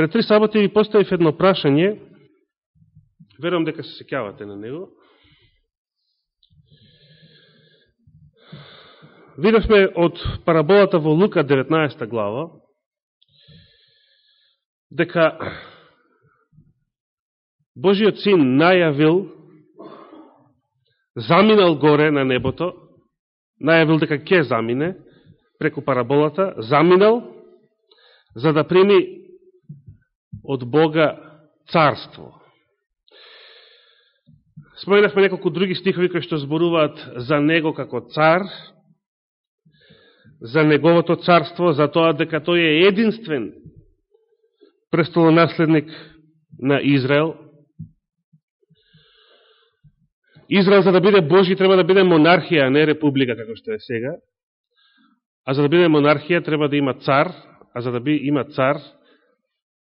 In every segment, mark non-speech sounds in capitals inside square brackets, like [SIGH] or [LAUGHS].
Пред три саботи ви поставив едно прашање, верувам дека се секјавате на него. Видовме од параболата во Лука 19 глава, дека Божиот син најавил, заминал горе на небото, најавил дека ќе замине преку параболата, заминал, за да прими од Бога царство. Споменавме неколку други стихови кои што зборуваат за Него како цар, за Неговото царство, за тоа дека тој е единствен престолонаследник на Израел. Израел за да биде Божи треба да биде монархија, а не република како што е сега. А за да биде монархија треба да има цар, а за да би има цар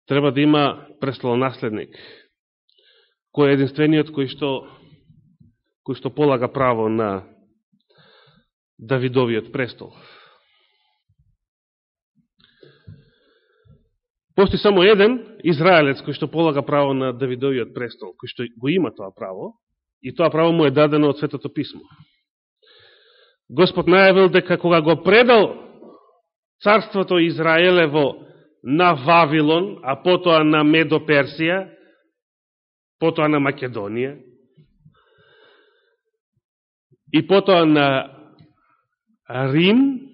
треба да има престолонаследник, кој е единствениот кој што, кој што полага право на Давидовиот престол. Пости само еден израелец кој што полага право на Давидовиот престол, кој што го има тоа право, и тоа право му е дадено од Светото Писмо. Господ најавил дека кога го предал царството Израелево на Вавилон, а потоа на Медоперсија, потоа на Македонија, и потоа на Рим,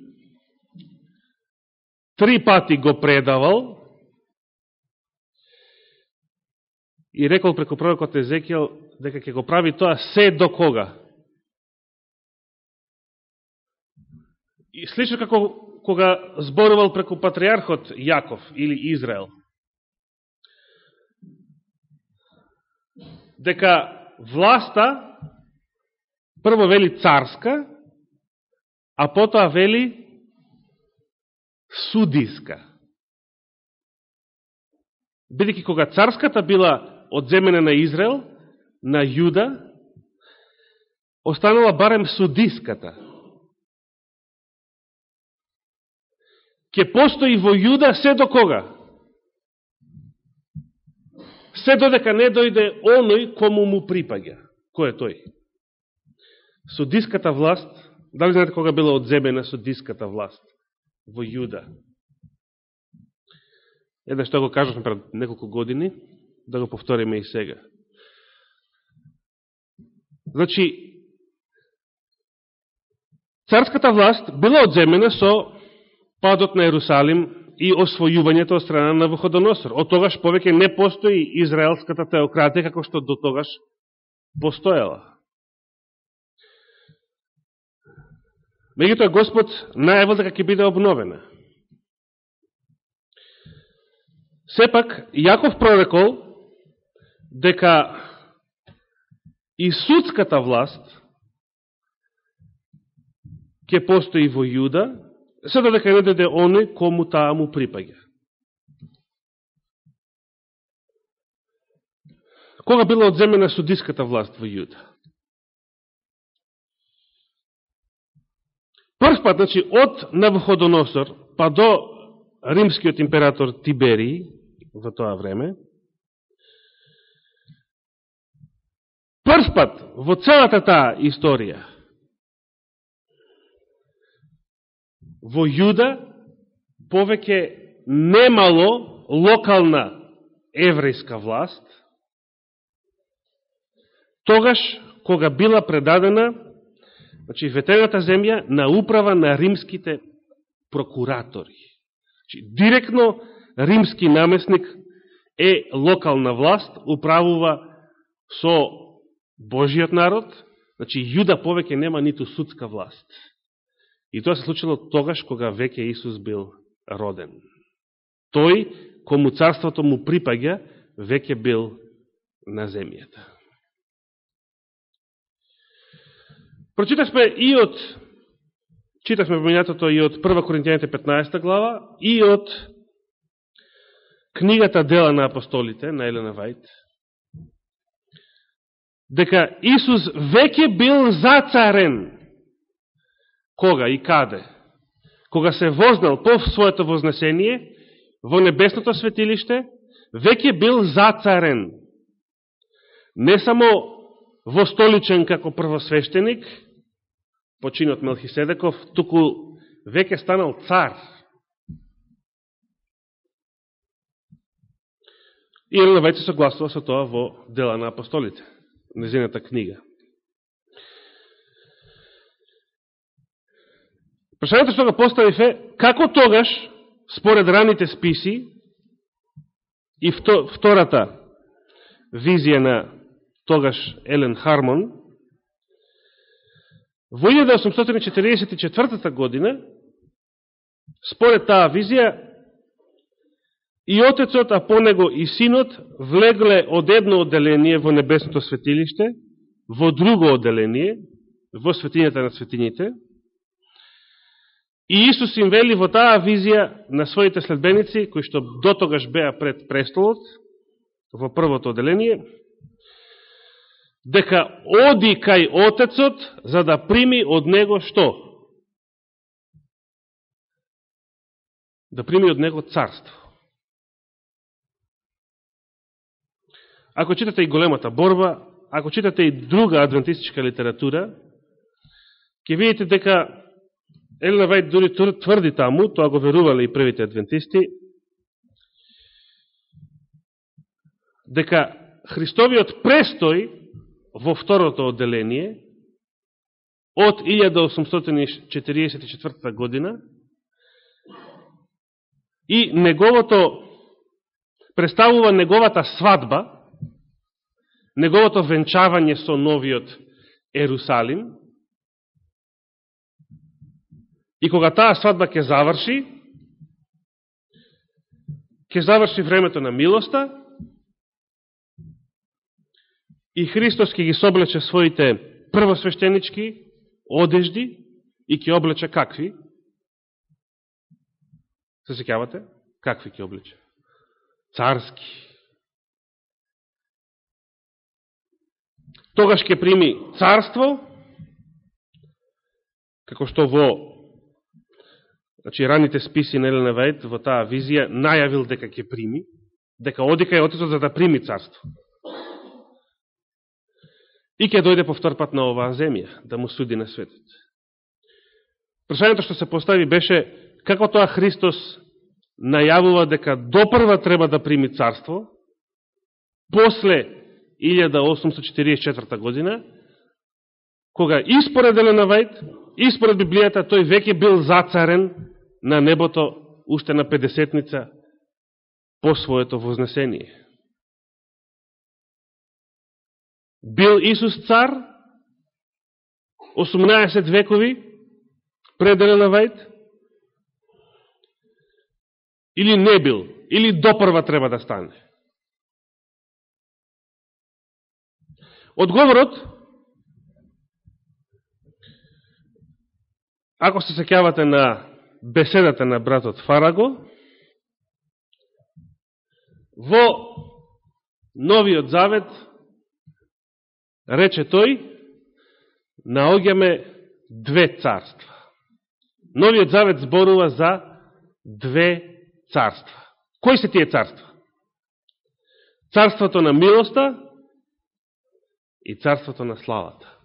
три пати го предавал и рекол преку пророкот Езекијал дека ќе го прави тоа се до кога? И слично како кога зборувал преку патриархот Јаков или Израел. Дека власта прво вели царска, а потоа вели судиска. Бидеќи кога царската била одземена на Израел, на Јуда, останала барем судиската. Ќе постои во Јуда се до кога? Се додека не дојде оној кому му припаѓа. Кој е тој? Судиската власт, дали знаете кога била одземена судиската власт во Јуда? Една што го кажавме пред неколку години, да го повториме и сега. Значи, царската власт била одземена со падот на Ерусалим и освојувањето од страна на Вуходоносор. Од тогаш повеќе не постои израелската теократија како што до тогаш постоела. Меѓутоа Господ најавил дека ќе биде обновена. Сепак, Јаков прорекол дека и судската власт ќе постои во Јуда, се додека не даде оне кому таа му припаѓа. Кога била одземена судиската власт во Јуда? Прв пат, значи, од Навходоносор па до римскиот император Тиберий во тоа време, прв пат во целата таа историја во Јуда повеќе немало локална еврејска власт, тогаш кога била предадена значи, ветената земја на управа на римските прокуратори. Значи, директно римски намесник е локална власт, управува со Божиот народ, значи Јуда повеќе нема ниту судска власт. И тоа се случило тогаш кога веќе Исус бил роден. Тој, кому царството му припаѓа, веќе бил на земјата. Прочитавме и од читавме поминатото и од 1 Коринтијаните 15 глава и од книгата Дела на апостолите на Елена Вајт, дека Исус веќе бил зацарен Кога и каде? Кога се вознал по своето вознесение во небесното светилиште, веќе бил зацарен. Не само востоличен како првосвещеник, починот Мелхиседеков, туку веќе станал цар. И Елена веќе согласува со тоа во Дела на апостолите, незината книга. Прашањето што го поставив е, како тогаш, според раните списи, и втората визија на тогаш Елен Хармон, во 1844 година, според таа визија, и Отецот, а по него и Синот, влегле од едно одделение во Небесното светилиште, во друго одделение, во светињата на светињите, И Исус им вели во таа визија на своите следбеници, кои што дотогаш беа пред престолот, во првото оделение, дека оди кај Отецот за да прими од Него што? Да прими од Него царство. Ако читате и големата борба, ако читате и друга адвентистичка литература, ќе видите дека Елена Вајд дури тврди таму, тоа го верувале и првите адвентисти, дека Христовиот престој во второто отделение од 1844 година и неговото представува неговата свадба, неговото венчавање со новиот Ерусалим, И кога таа свадба ќе заврши, ќе заврши времето на милоста и Христос ќе ги соблече своите првосвещенички одежди и ќе облече какви? Се секјавате? Какви ќе облече? Царски. Тогаш ќе прими царство, како што во Значи, раните списи на Елена Вајд во таа визија најавил дека ќе прими, дека оди кај Отецот за да прими царство. И ќе дојде повтор пат на оваа земја, да му суди на светот. Прашањето што се постави беше како тоа Христос најавува дека допрва треба да прими царство, после 1844 година, кога испоред Елена Вајд, испоред Библијата, тој веќе бил зацарен на небото уште на Педесетница по своето вознесение. Бил Исус цар 18 векови пред на Вајд? Или не бил? Или допрва треба да стане? Одговорот, ако се секјавате на беседата на братот Фараго, во Новиот Завет, рече тој, наоѓаме две царства. Новиот Завет зборува за две царства. Кои се тие царства? Царството на милоста и царството на славата.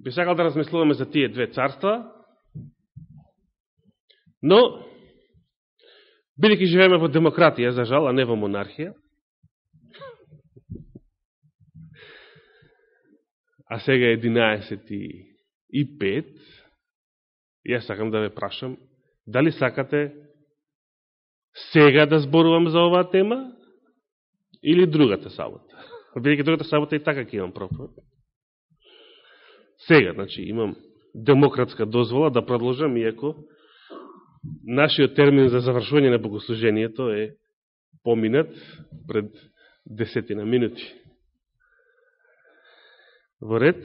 Би сакал да размислуваме за тие две царства, Но, бидеќи живееме во демократија, за жал, а не во монархија, а сега е 11 и 5, јас сакам да ве прашам, дали сакате сега да зборувам за оваа тема или другата сабота? [LAUGHS] Бидеќи другата сабота и така ќе имам проповед. Сега, значи, имам демократска дозвола да продолжам, иако нашиот термин за завршување на богослужението е поминат пред десетина минути. Во ред.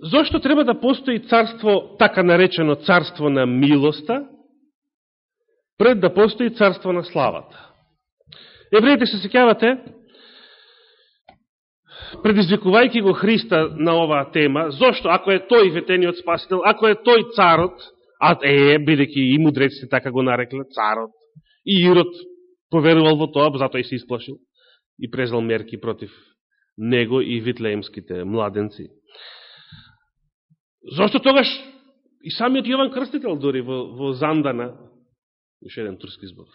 Зошто треба да постои царство, така наречено царство на милоста, пред да постои царство на славата? Евреите се секјавате, предизвикувајќи го Христа на оваа тема, зошто, ако е тој ветениот спасител, ако е тој царот, А е, бидеќи и мудреците така го нарекле, царот, и Ирод поверувал во тоа, затоа и се исплашил и презел мерки против него и витлеемските младенци. Зошто тогаш и самиот Јован Крстител дори во, во Зандана, уште еден турски збор,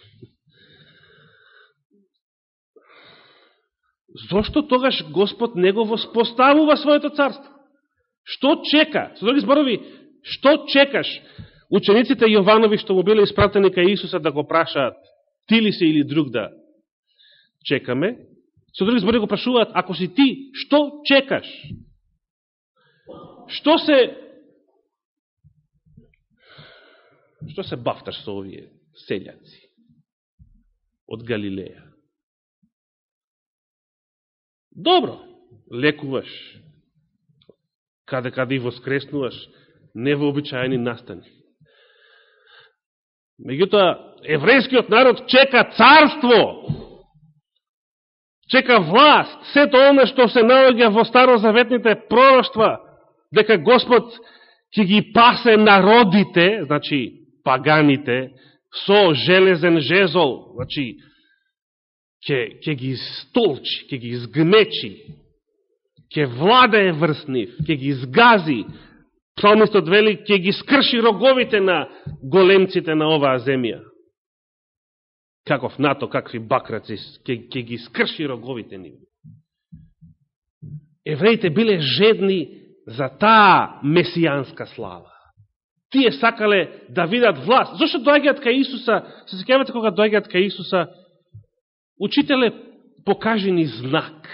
Зошто тогаш Господ не го воспоставува своето царство? Што чека? Со други зборови, што чекаш? Учениците Јованови што му биле испратени кај Исуса да го прашаат, ти ли си или друг да чекаме? Со други зборови го прашуваат, ако си ти, што чекаш? Што се што се бафташ со овие селјаци од Галилеја? Добро, лекуваш, каде-каде и воскреснуваш, невообичаени настани. Меѓутоа, еврејскиот народ чека царство, чека власт, сето оно што се наоѓа во старозаветните пророќства, дека Господ ќе ги пасе народите, значи паганите, со железен жезол, значи ќе, ќе ги столчи, ќе ги изгмечи, ќе владае врз нив, ќе ги изгази. Псалмистот вели, ќе ги скрши роговите на големците на оваа земја. Каков нато, какви бакраци, ќе, ќе ги скрши роговите нив. Евреите биле жедни за таа месијанска слава. Тие сакале да видат власт. Зошто доаѓаат кај Исуса, се сеќавате кога доаѓаат кај Исуса, Учителе, покажи ни знак.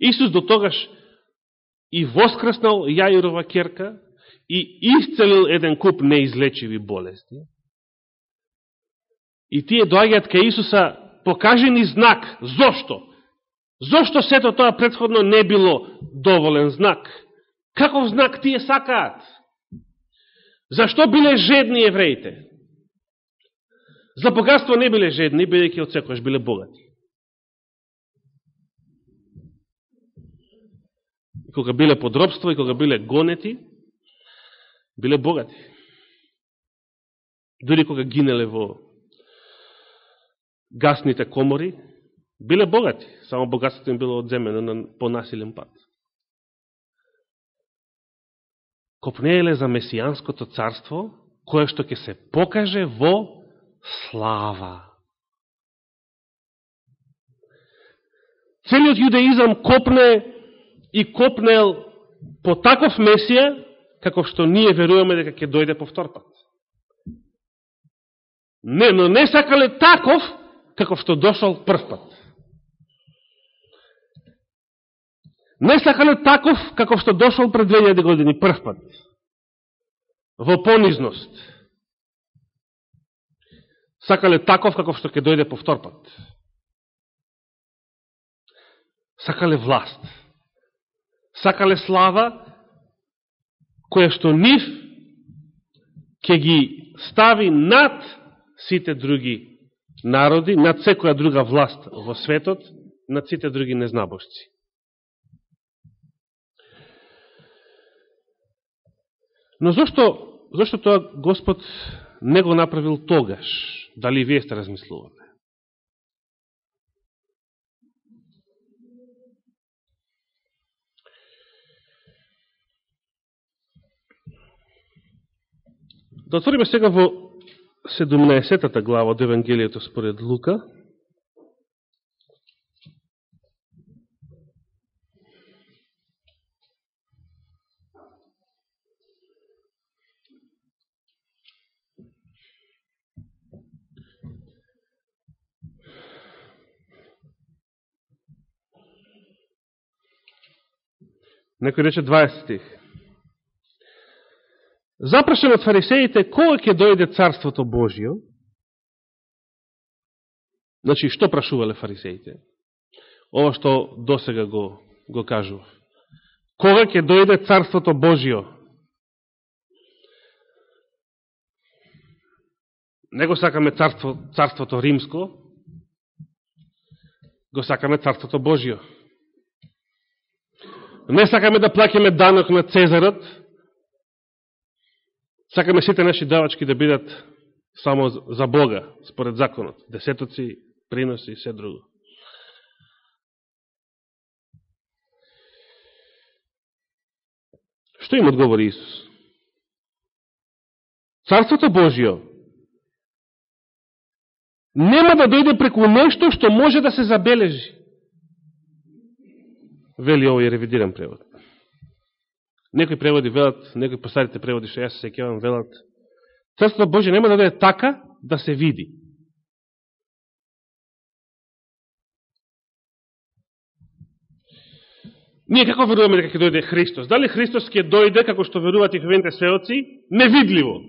Исус до тогаш и воскреснал Јаирова керка и исцелил еден куп неизлечиви болести. И тие доаѓаат кај Исуса, покажи ни знак. Зошто? Зошто сето тоа предходно не било доволен знак? Каков знак тие сакаат? Зашто биле жедни евреите? За богатство не биле жедни, бидејќи од секојаш биле богати. И кога биле подробство и кога биле гонети, биле богати. Дори кога гинеле во гасните комори, биле богати. Само богатството им било одземено на понасилен пат. Копнееле за месијанското царство, кое што ќе се покаже во слава. Целиот јудеизам копне и копнел по таков Месија, како што ние веруваме дека ќе дојде повтор пат. Не, но не сакале таков, како што дошол прв пат. Не сакале таков, како што дошол пред 2000 години прв пат. Во понизност сакале таков каков што ќе дојде повтор пат. Сакале власт. Сакале слава, која што нив ќе ги стави над сите други народи, над секоја друга власт во светот, над сите други незнабошци. Но зашто, зашто тоа Господ не го направил тогаш? Дали вие сте размислували? Да отвориме сега во 17-та глава од Евангелието според Лука. Некој рече 20 стих. Запрашен од фарисеите, кога ќе дојде Царството Божио? Значи, што прашувале фарисеите? Ова што досега го, го кажува. Кога ќе дојде Царството Божио? Не го сакаме царство, Царството Римско, го сакаме Царството Божио. Не сакаме да плакеме данок на Цезарот, Сакаме сите наши давачки да бидат само за Бога, според законот. Десетоци, приноси и се друго. Што им одговори Исус? Царството Божио нема да дојде преку нешто што може да се забележи. Вели овој ревидиран превод. Некои преводи велат, некои постарите преводи што јас се сеќавам велат, Царството Божие нема да дојде така да се види. Ние како веруваме дека ќе дојде Христос? Дали Христос ќе дојде, како што веруваат и хвените свеоци, невидливо?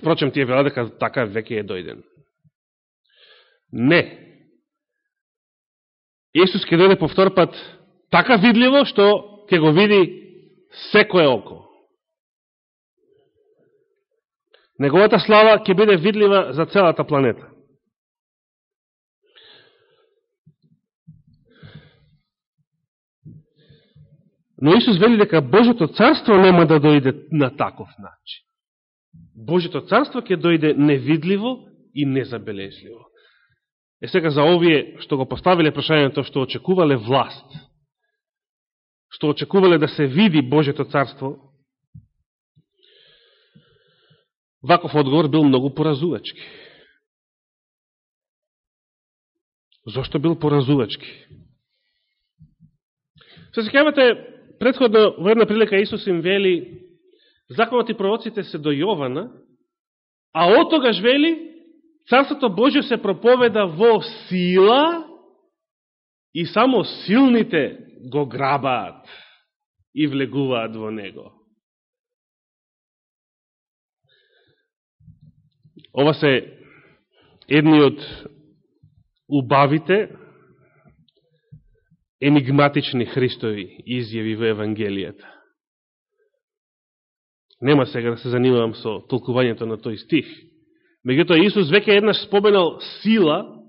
Впрочем, тие велат дека така веќе е дојден. Не. Исус ќе дојде по втор пат така видливо, што ќе го види секое око. Неговата слава ќе биде видлива за целата планета. Но Исус вели дека Божето царство нема да дојде на таков начин. Божето царство ќе дојде невидливо и незабележливо. Е сега за овие што го поставиле прашањето што очекувале власт, што очекувале да се види Божето царство, Ваков одговор бил многу поразувачки. Зошто бил поразувачки? Се секавате, предходно во една прилика Исус им вели законот и пророците се до Јована, а од тогаш вели Царството Божие се проповеда во сила и само силните го грабаат и влегуваат во него. Ова се едни од убавите, енигматични Христови изјави во Евангелијата. Нема сега да се занимавам со толкувањето на тој стих. Меѓутоа, Исус веќе еднаш споменал сила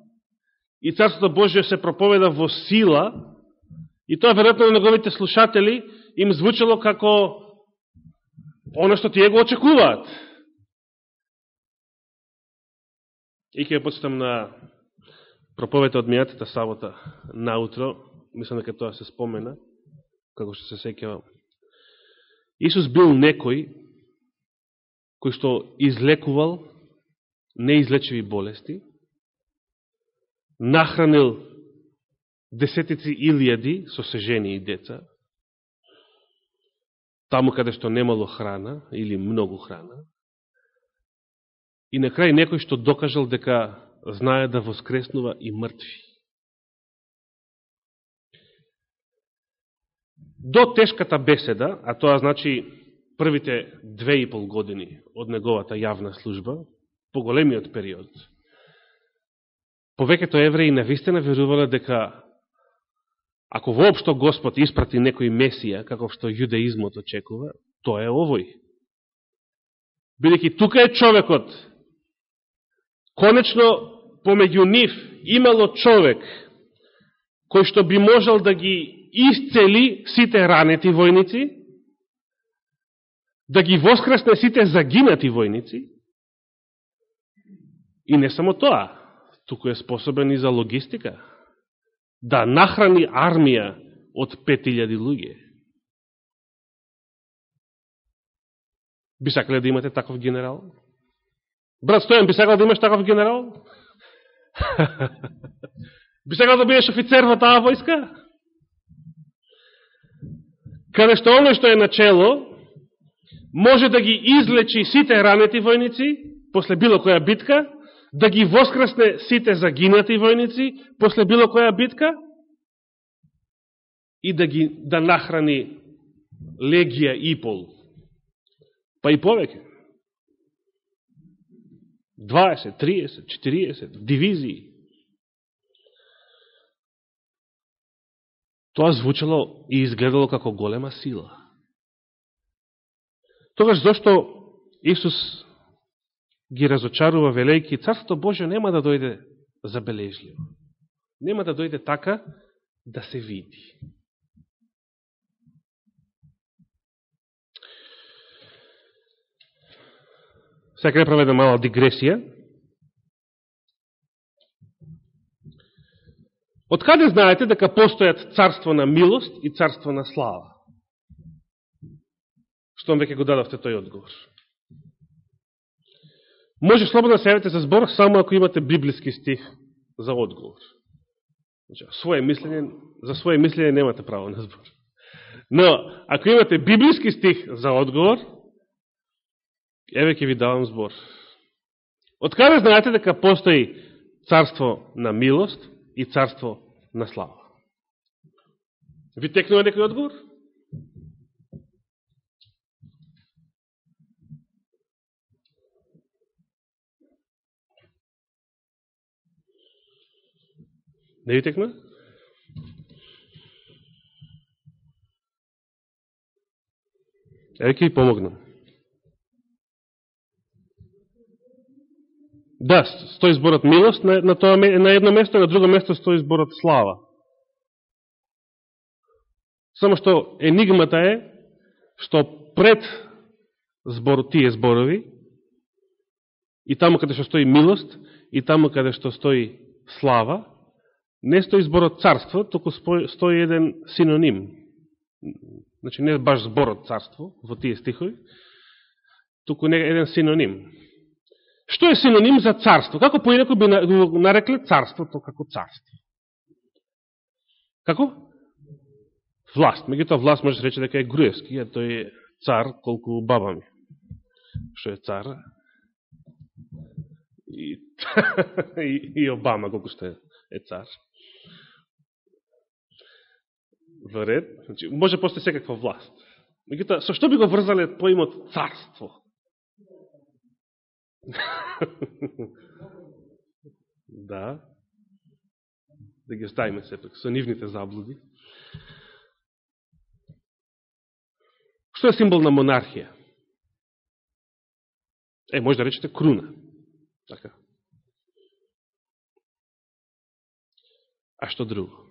и Царството Божие се проповеда во сила и тоа веројатно на неговите слушатели им звучало како оно што тие го очекуваат. И ќе почитам на проповета од мијатата сабота наутро, мислам дека тоа се спомена, како што се секјавам. Исус бил некој кој што излекувал неизлечиви болести, нахранил десетици илјади со сежени и деца, таму каде што немало храна или многу храна, И на крај некој што докажал дека знае да воскреснува и мртви. До тешката беседа, а тоа значи првите две и пол години од неговата јавна служба, поголемиот период, повеќето евреи навистина верувале дека ако воопшто Господ испрати некој Месија, како што јудеизмот очекува, тоа е овој. Бидеќи тука е човекот Конечно, помеѓу нив имало човек кој што би можел да ги исцели сите ранети војници, да ги воскресне сите загинати војници, и не само тоа, туку е способен и за логистика, да нахрани армија од 5000 луѓе. Би сакале да имате таков генерал? Брат Стојан, би сакал да имаш таков генерал? [LAUGHS] би сакал да бидеш офицер во таа војска? Каде што оно што е начело, може да ги излечи сите ранети војници, после било која битка, да ги воскресне сите загинати војници, после било која битка, и да ги да нахрани легија и пол. Па и повеќе. 20, 30, 40 дивизии. Тоа звучало и изгледало како голема сила. Тогаш зашто Исус ги разочарува велејки, Царството Божие нема да дојде забележливо. Нема да дојде така да се види. Сега ќе проведе мала дигресија. Од каде знаете дека постојат царство на милост и царство на слава? Штом веќе го дадавте тој одговор. Може слободно да се јавите за збор само ако имате библиски стих за одговор. Значи, своje мислење, за своје мислење немате право на збор. Но, ако имате библиски стих за одговор, еве ќе ви давам збор. Од каде знаете дека постои царство на милост и царство на слава? Ви текнува некој одговор? Не ви текна? Еве ќе ви помогнам. Да, стои зборот милост на, на, тоа, на едно место, на друго место стои зборот слава. Само што енигмата е што пред збор, тие зборови и таму каде што стои милост и таму каде што стои слава, не стои зборот царство, току стои еден синоним. Значи не баш зборот царство во тие стихови, туку не еден синоним. Што е синоним за царство? Како поинако би нарекле царството како царство? Како? Власт. тоа власт може да рече дека е груевски, а тој е цар колку баба ми. Што е цар? И, [LAUGHS] и, и Обама колку што е, е цар во ред, значи, може да после секаква власт. Мегутоа, со што би го врзале поимот царство? [LAUGHS] да. Да ги оставиме сепак со нивните заблуди. Што е символ на монархија? Е, може да речете круна. Така. А што друго?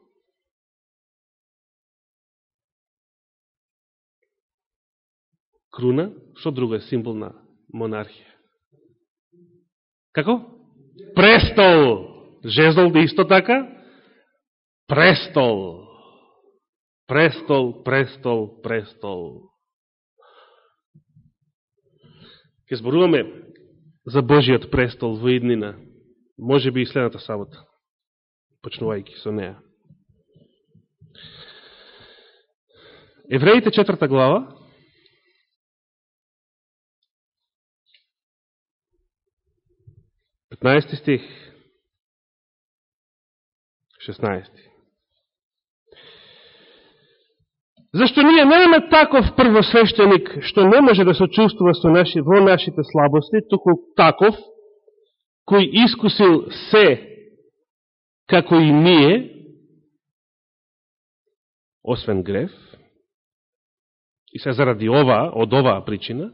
Круна, што друго е символ на монархија? Како? Престол! Жезол да исто така? Престол! Престол, престол, престол. Ке зборуваме за Божиот престол во иднина, може би и следната сабота, почнувајќи со неа. Евреите четврта глава, 15 стих, 16. Зашто ние немаме таков првосвещеник, што не може да се чувствува со наши, во нашите слабости, туку таков, кој искусил се, како и ние, освен греф, и се заради ова, од оваа причина,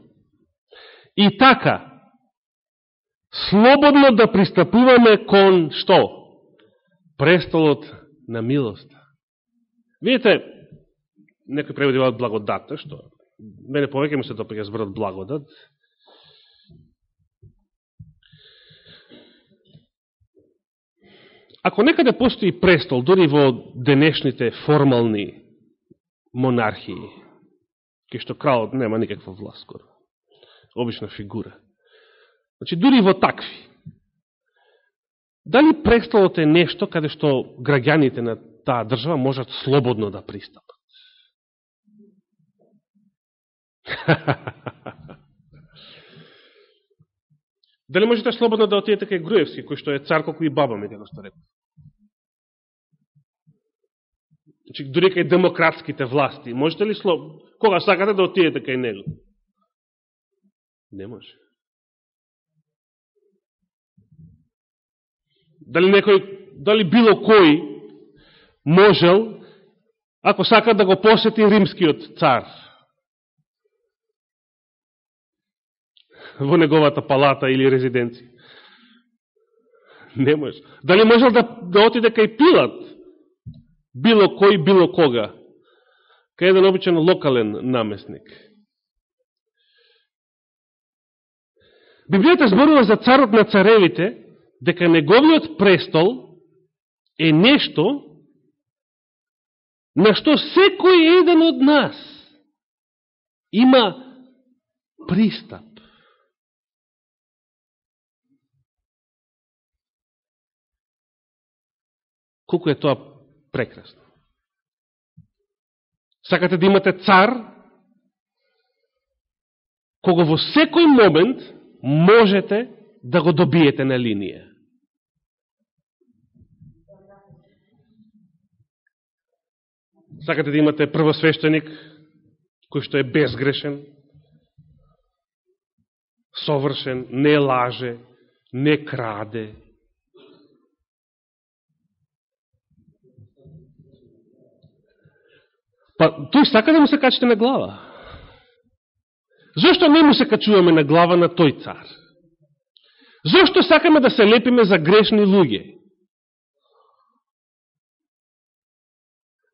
и така, слободно да пристапуваме кон што? Престолот на милост. Видите, некој преводи од благодатта, што мене повеќе ми се допаѓа зборот благодат. Ако некаде постои престол, дори во денешните формални монархии, ке што кралот нема никаква власт, скоро, обична фигура, Значи, дури во такви. Дали престолот е нешто каде што граѓаните на таа држава можат слободно да пристапат? [LAUGHS] Дали можете слободно да отидете кај Груевски, кој што е цар колку и баба ми, како што реков? Значи, дури кај демократските власти, можете ли слободно? Кога сакате да отидете кај него? Не може. Дали некој, дали било кој можел, ако сака да го посети римскиот цар во неговата палата или резиденција. Не може. Дали можел да, да отиде кај Пилат? Било кој, било кога? Кај еден обичен локален наместник. Библијата зборува за царот на царевите, дека неговиот престол е нешто на што секој еден од нас има пристап. Колко е тоа прекрасно. Сакате да имате цар, кого во секој момент можете да го добиете на линија. Сакате да имате првосвещеник, кој што е безгрешен, совршен, не лаже, не краде. Па, тој сака да му се качите на глава. Зошто не му се качуваме на глава на тој цар? Зошто сакаме да се лепиме за грешни луѓе?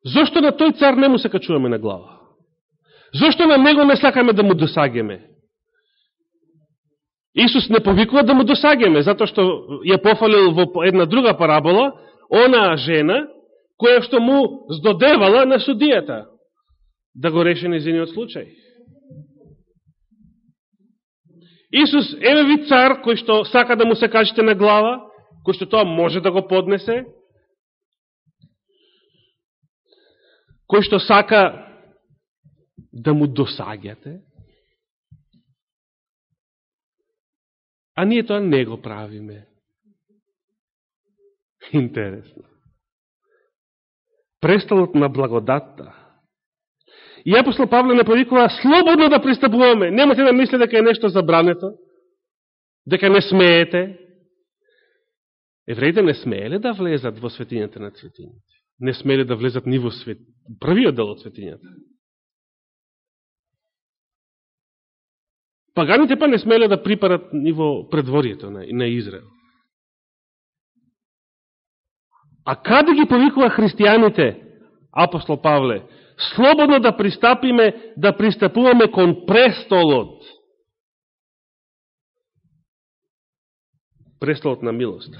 Зошто на тој цар не му се качуваме на глава? Зошто на него не сакаме да му досагеме? Исус не повикува да му досагеме, затоа што ја пофалил во една друга парабола, онаа жена, која што му здодевала на судијата да го реши незиниот случај. Исус, еве ви цар, кој што сака да му се кажете на глава, кој што тоа може да го поднесе, кој што сака да му досагате, а ние тоа не го правиме. Интересно. Престолот на благодатта И апостол Павле не повикува слободно да пристапуваме. Немате да мисле дека е нешто забрането, дека не смеете. Евреите не смееле да влезат во светињата на светињата. Не смееле да влезат ни во свет... првиот дел од светињата. Паганите па не смеле да припарат ниво предворието на, на Израел. А каде ги повикува христијаните, апостол Павле? Слободно да пристапиме, да пристапуваме кон престолот. Престолот на милост.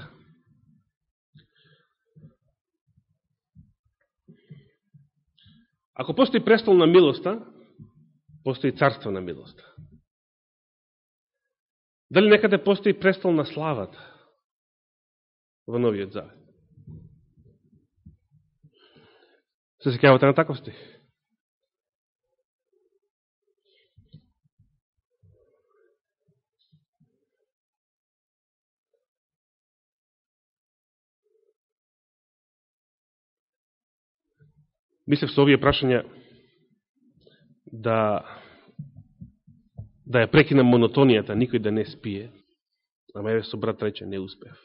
Ако постои престол на милоста, постои царство на милоста. Дали некаде постои престол на славата во Новиот Завет? Се секјавате на таков стих? Мислев со овие прашања да да ја прекинам монотонијата, никој да не спие, ама еве со брат рече не успев.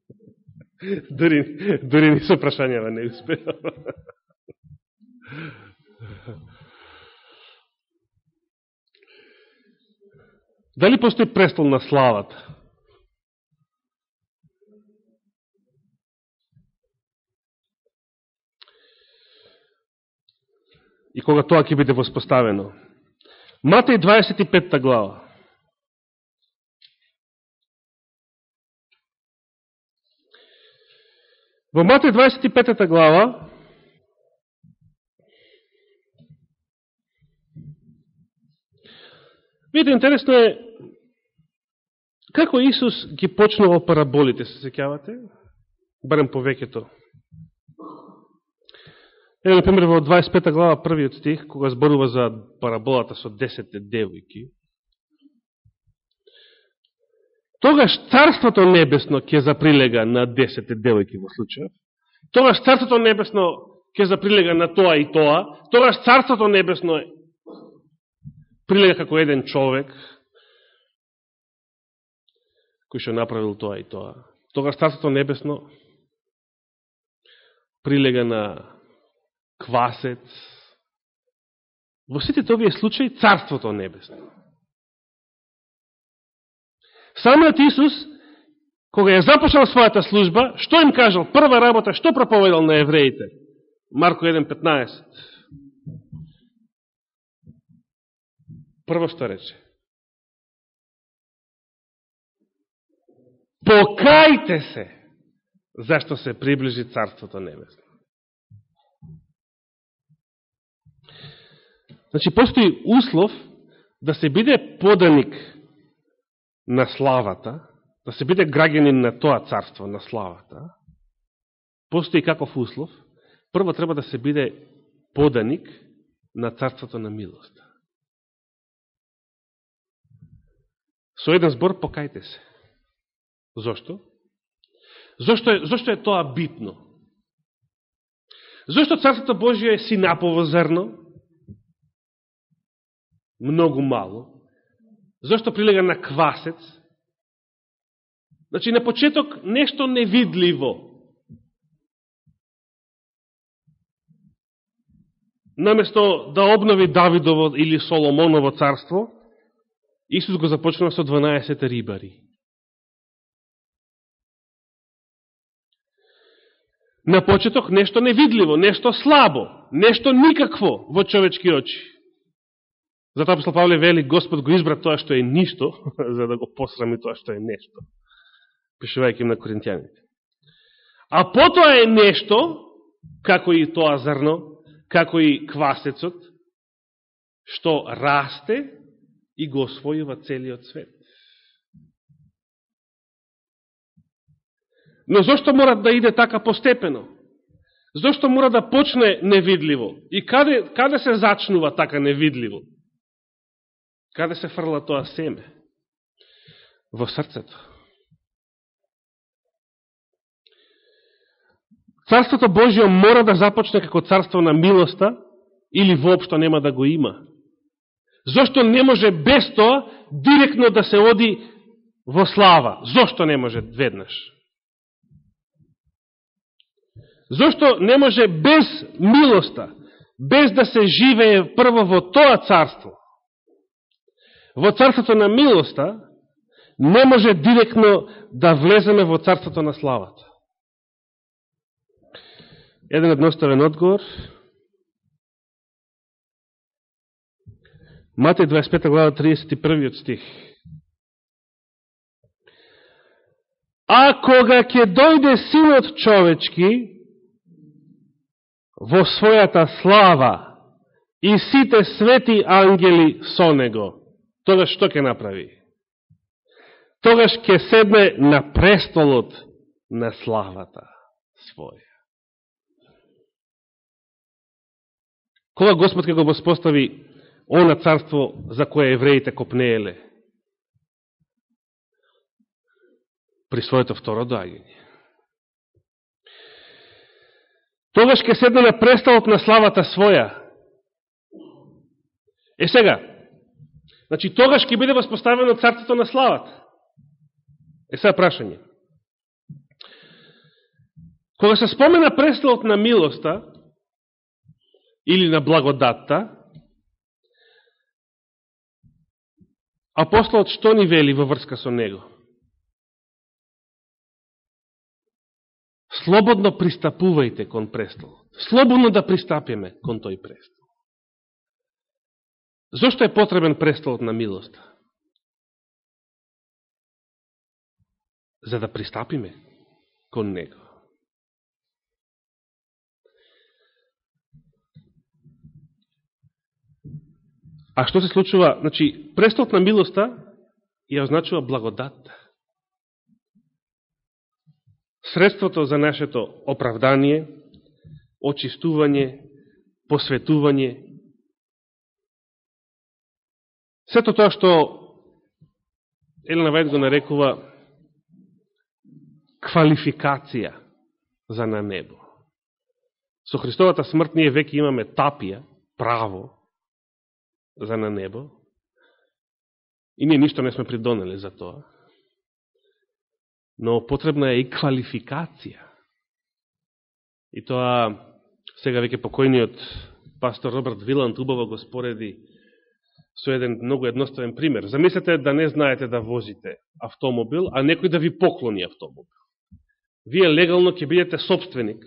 [LAUGHS] дори, дори ни со прашањава да не успев. [LAUGHS] Дали постои престол на славата? И кога тоа ќе биде воспоставено? Матеј 25 глава. Во Матеј 25 глава Видите, интересно е како Исус ги почнува параболите, се секјавате? Барем повеќето. Ева, например, во 25 глава, првиот стих, кога зборува за параболата со 10 девојки, тогаш Царството Небесно ќе заприлега на 10 девојки во случајот, тогаш Царството Небесно ќе заприлега на тоа и тоа, тогаш Царството Небесно прилега како еден човек, кој што направил тоа и тоа. Тогаш Царството Небесно прилега на квасец. Во сите овие случаи Царството Небесно. Самиот Исус, кога ја започнал својата служба, што им кажал? Прва работа, што проповедал на евреите? Марко 1.15. Прво што рече? покајте се, зашто се приближи Царството Небесно. Значи, постои услов да се биде поданик на славата, да се биде граѓанин на тоа царство, на славата, постои каков услов? Прво треба да се биде поданик на царството на милост. Со еден збор покајте се. Зошто? Зошто е, зошто е тоа битно? Зошто Царството Божие е синапово зрно? Многу мало. Зошто прилега на квасец? Значи, на почеток нешто невидливо. Наместо да обнови Давидово или Соломоново царство, Исус го започна со 12 рибари. На почеток нешто невидливо, нешто слабо, нешто никакво во човечки очи. Затоа апостол Павле вели, Господ го избра тоа што е ништо, [LAUGHS] за да го посрами тоа што е нешто. Пишувајќи на коринтијаните. А потоа е нешто, како и тоа зрно, како и квасецот, што расте и го освојува целиот свет. Но зошто мора да иде така постепено? Зошто мора да почне невидливо? И каде, каде се зачнува така невидливо? Каде се фрла тоа семе? Во срцето. Царството Божио мора да започне како царство на милоста или воопшто нема да го има. Зошто не може без тоа директно да се оди во слава? Зошто не може веднаш? Зошто не може без милоста, без да се живее прво во тоа царство? Во царството на милоста не може директно да влеземе во царството на славата. Еден едноставен одговор Матеј 25 глава 31 стих. А кога ќе дојде синот човечки во својата слава и сите свети ангели со него, тогаш што ќе направи? Тогаш ќе седне на престолот на славата своја. Кога Господ ќе го воспостави она царство за кое евреите копнееле при своето второ доаѓање. Тогаш ќе седне на престолот на славата своја. Е сега, значи тогаш ќе биде воспоставено царството на славата. Е сега прашање. Кога се спомена престолот на милоста или на благодатта, Апостолот што ни вели во врска со него? Слободно пристапувајте кон престолот. Слободно да пристапиме кон тој престол. Зошто е потребен престолот на милоста? За да пристапиме кон него. А што се случува? Значи, престолот на милоста ја означува благодатта, Средството за нашето оправдание, очистување, посветување. Сето тоа што Елена Вајд го нарекува квалификација за на небо. Со Христовата смрт ние веќе имаме тапија, право, за на небо. И ние ништо не сме придонели за тоа. Но потребна е и квалификација. И тоа сега веќе покојниот пастор Роберт Виланд убаво го спореди со еден многу едноставен пример. Замислете да не знаете да возите автомобил, а некој да ви поклони автомобил. Вие легално ќе бидете собственик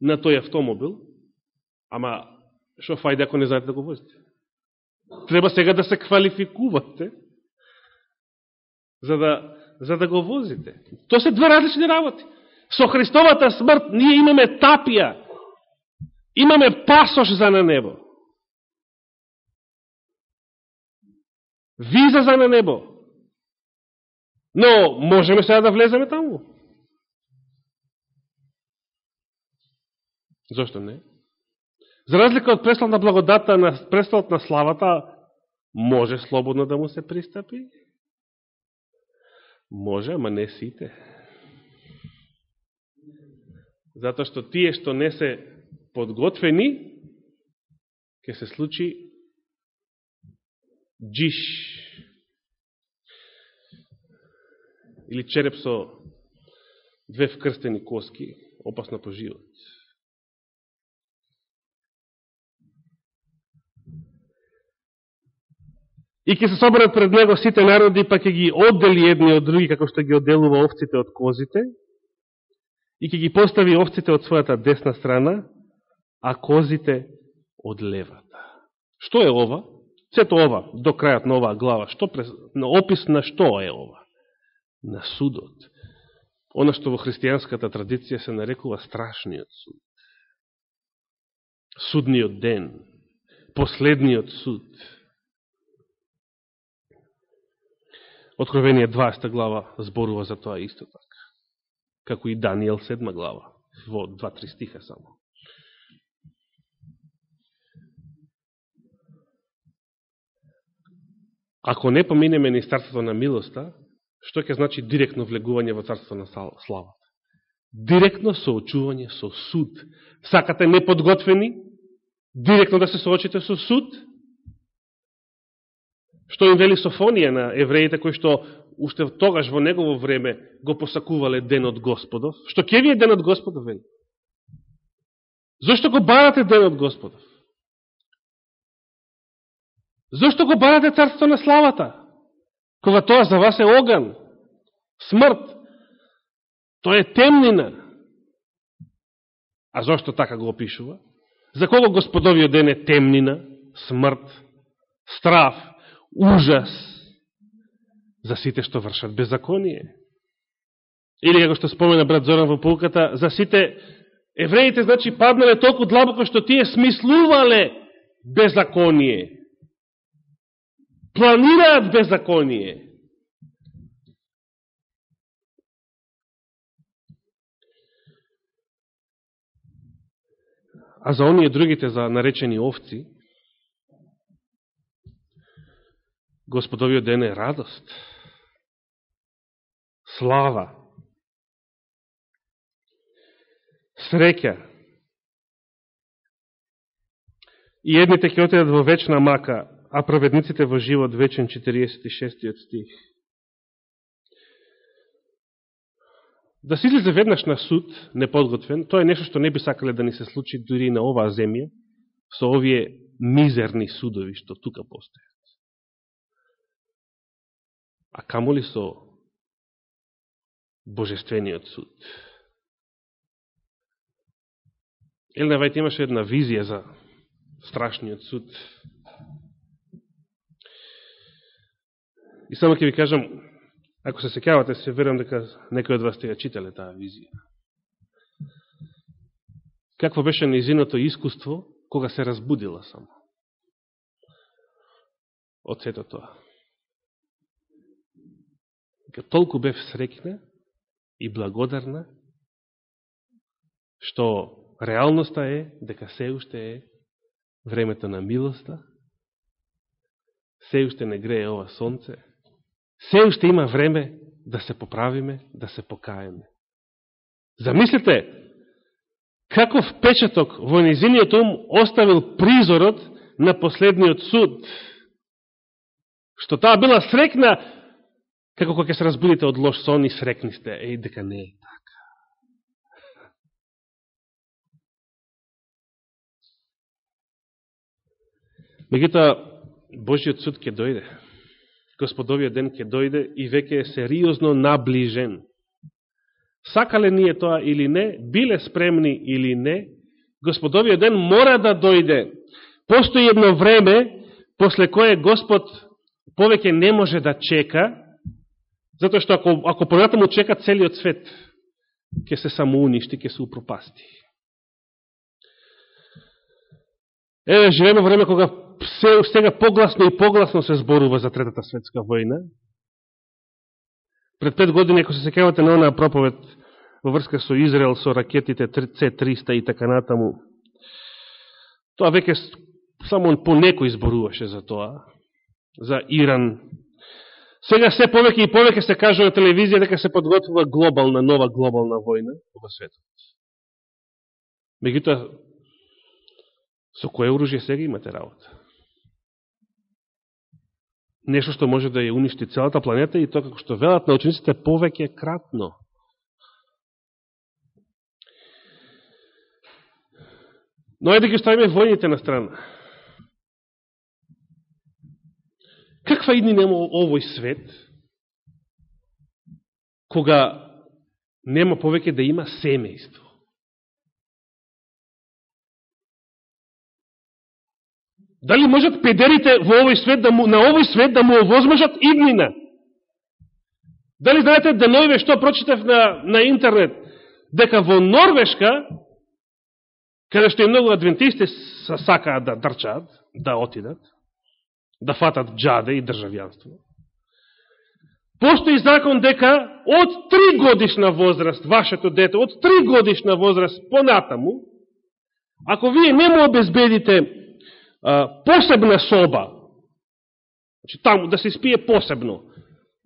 на тој автомобил, ама шо фајде ако не знаете да го возите? Треба сега да се квалификувате за да за да го возите. То се две различни работи. Со Христовата смрт ние имаме тапија, имаме пасош за на небо. Виза за на небо. Но можеме сега да влеземе таму. Зошто не? За разлика од престол на благодата, на престолот на славата, може слободно да му се пристапи? Може, ама не сите. Затоа што тие што не се подготвени, ќе се случи джиш. Или череп со две вкрстени коски, опасно по живот. И ќе се соберат пред него сите народи, па ќе ги оддели едни од други, како што ги одделува овците од козите, и ќе ги постави овците од својата десна страна, а козите од левата. Што е ова? Сето ова, до крајот на оваа глава, што, на опис на што е ова? На судот. Оно што во христијанската традиција се нарекува страшниот суд. Судниот ден. Последниот суд. Откровение 20 глава зборува за тоа исто така. Како и Данијел 7 глава, во 2-3 стиха само. Ако не поминеме ни царството на милоста, што ќе значи директно влегување во царството на славата? Директно соочување со суд. Сакате неподготвени, директно да се соочите со суд, Што им вели Софонија на евреите, кои што уште тогаш во негово време го посакувале денот Господов. Што ке ви е денот Господов, вели? Зошто го барате денот Господов? Зошто го барате царство на славата? Кога тоа за вас е оган, смрт, тоа е темнина. А зошто така го опишува? За кого Господовиот ден е темнина, смрт, страв ужас за сите што вршат беззаконие. Или како што спомена брат Зоран во полката, за сите евреите, значи, паднале толку длабоко што тие смислувале беззаконие. Планираат беззаконие. А за оние другите, за наречени овци, Господовиот ден е радост, слава, среќа. И едните ќе отидат во вечна мака, а праведниците во живот вечен 46 стих. Да се излезе веднаш на суд, неподготвен, тоа е нешто што не би сакале да ни се случи дури на оваа земја, со овие мизерни судови што тука постојат а камоли со Божествениот суд. Елена Вајт имаше една визија за страшниот суд. И само ќе ви кажам, ако се секјавате, се верам дека некој од вас те ја читале таа визија. Какво беше незиното искуство кога се разбудила само? Од сето тоа толку бев срекна и благодарна, што реалноста е дека се уште е времето на милоста, се уште не грее ова сонце, се уште има време да се поправиме, да се покаеме. Замислете каков печаток во низиниот ум оставил призорот на последниот суд, што таа била срекна Како кога ќе се разбудите од лош сон и срекни сте, еј, дека не е така. Мегуто, Божиот суд ќе дојде. Господовиот ден ќе дојде и веќе е сериозно наближен. Сакале ние тоа или не, биле спремни или не, Господовиот ден мора да дојде. Постои едно време, после кое Господ повеќе не може да чека, Затоа што ако, ако понатаму чека целиот свет, ќе се самоуништи, ќе се упропасти. Еве, живееме време кога се, сега погласно и погласно се зборува за Третата светска војна. Пред пет години, ако се секавате на онаа проповед во врска со Израел, со ракетите C-300 и така натаму, тоа веќе само по некој зборуваше за тоа, за Иран. Сега се повеќе и повеќе се кажува на телевизија дека се подготвува глобална, нова глобална војна во светот. Меѓутоа, со кое оружје сега имате работа? Нешто што може да ја уништи целата планета и тоа како што велат научниците повеќе кратно. Но е да ги ставиме војните на страна. Каква идни нема овој свет, кога нема повеќе да има семејство? Дали можат педерите во овој свет да му, на овој свет да му овозможат иднина? Дали знаете деноиве што прочитав на, на интернет? Дека во Норвешка, каде што и многу адвентисти сакаат да дрчаат, да отидат, да фатат джаде и државјанство. Постои закон дека од 3 годишна возраст, вашето дете, од 3 годишна возраст понатаму, ако вие не му обезбедите посебна соба, значи таму да се спие посебно,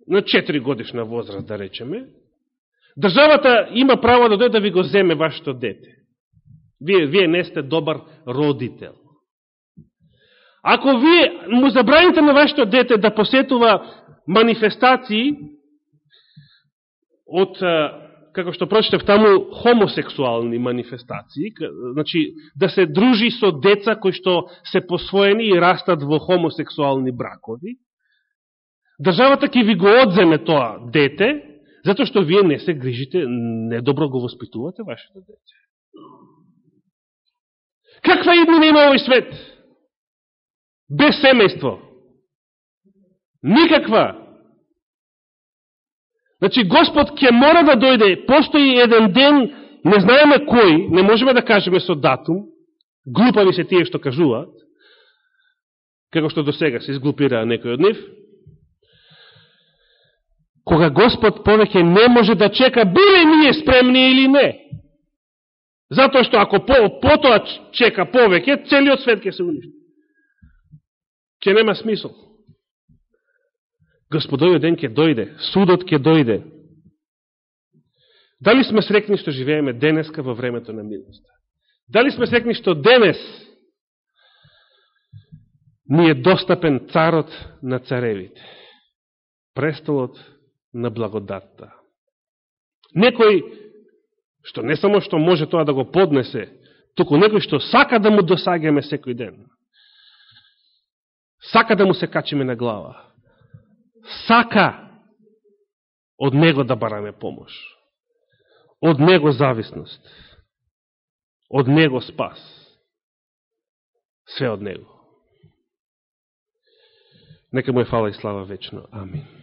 на 4 годишна возраст, да речеме, државата има право да дојде да ви го земе вашето дете. Вие, вие не сте добар родител. Ако вие му забраните на вашето дете да посетува манифестации од како што прочитав таму, хомосексуални манифестации, значи да се дружи со деца кои што се посвоени и растат во хомосексуални бракови, државата ќе ви го одземе тоа дете, затоа што вие не се грижите, недобро го воспитувате вашето дете. Каква иднина има овој свет? Без семејство. Никаква. Значи, Господ ќе мора да дојде, постои еден ден, не знаеме кој, не можеме да кажеме со датум, глупави се тие што кажуваат, како што до сега се изглупираа некој од нив, кога Господ повеќе не може да чека, биле ние спремни или не. Затоа што ако по, потоа чека повеќе, целиот свет ќе се уништи. Ке нема смисол. Господовиот ден ќе дојде, судот ќе дојде. Дали сме срекни што живееме денеска во времето на милоста? Дали сме срекни што денес ни е достапен царот на царевите, престолот на благодатта? Некој што не само што може тоа да го поднесе, туку некој што сака да му досагаме секој ден. Сака да му се качиме на глава сака од него да бараме помош. Од него зависност. Од него спас. Све од него. Нека му е фала и слава вечно. Амин.